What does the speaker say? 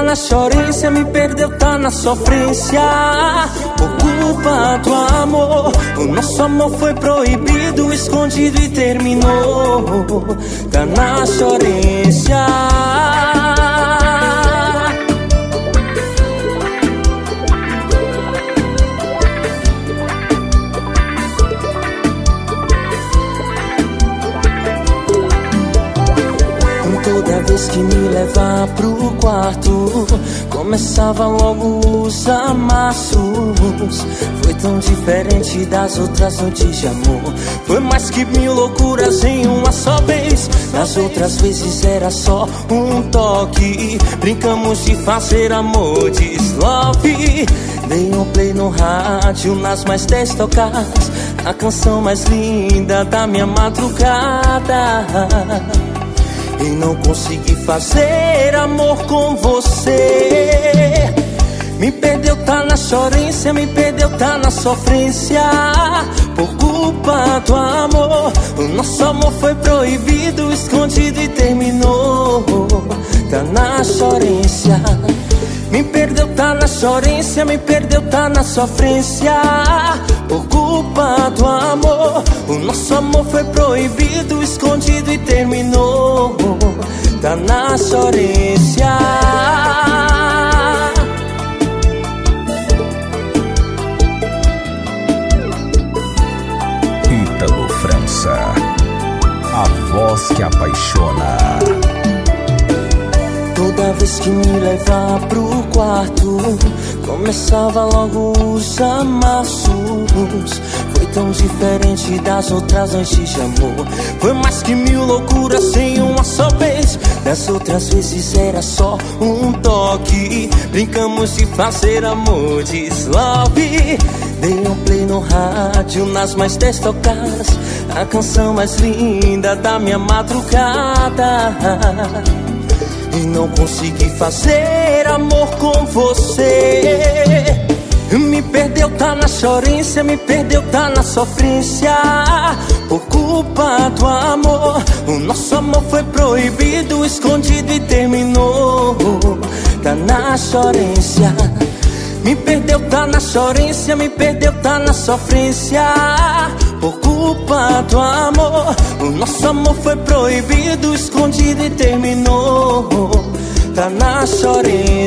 tá na chorência, me perdeu, tá na sofrência. Por culpa do amor, o nosso amor foi proibido, escondido e terminou. Tá na chorência. Toda vez que me leva pro quarto, começava logo os amassos. Foi tão diferente das outras noites de amor. Foi mais que mil loucuras em uma só vez. Das outras vezes era só um toque. Brincamos de fazer amor, diz love. Dei um play no rádio, nas mais dez tocadas. A canção mais linda da minha madrugada. E não consegui fazer amor com você Me perdeu, tá na chorência Me perdeu, tá na sofrência Por culpa do amor O nosso amor foi proibido Escondido e terminou Tá na chorência me perdeu, tá na chorência, me perdeu, tá na sofrência. Por culpa do amor, o nosso amor foi proibido, escondido e terminou. Tá na chorência. Ítalo França, a voz que apaixona. Toda vez que me leva pro quarto Começava logo os amassos. Foi tão diferente das outras noites de amor. Foi mais que mil loucuras em uma só vez. Das outras vezes era só um toque. Brincamos de fazer amor, diz love. Dei um play no rádio nas mais dez tocadas A canção mais linda da minha madrugada e não consegui fazer amor com você. Me perdeu, tá na chorência, me perdeu, tá na sofrência. Por culpa do amor, o nosso amor foi proibido, escondido e terminou. Tá na chorência. Me perdeu, tá na chorência, me perdeu, tá na sofrência. Por culpa do amor, o nosso amor foi proibido, escondido e terminou. Tá na chorência.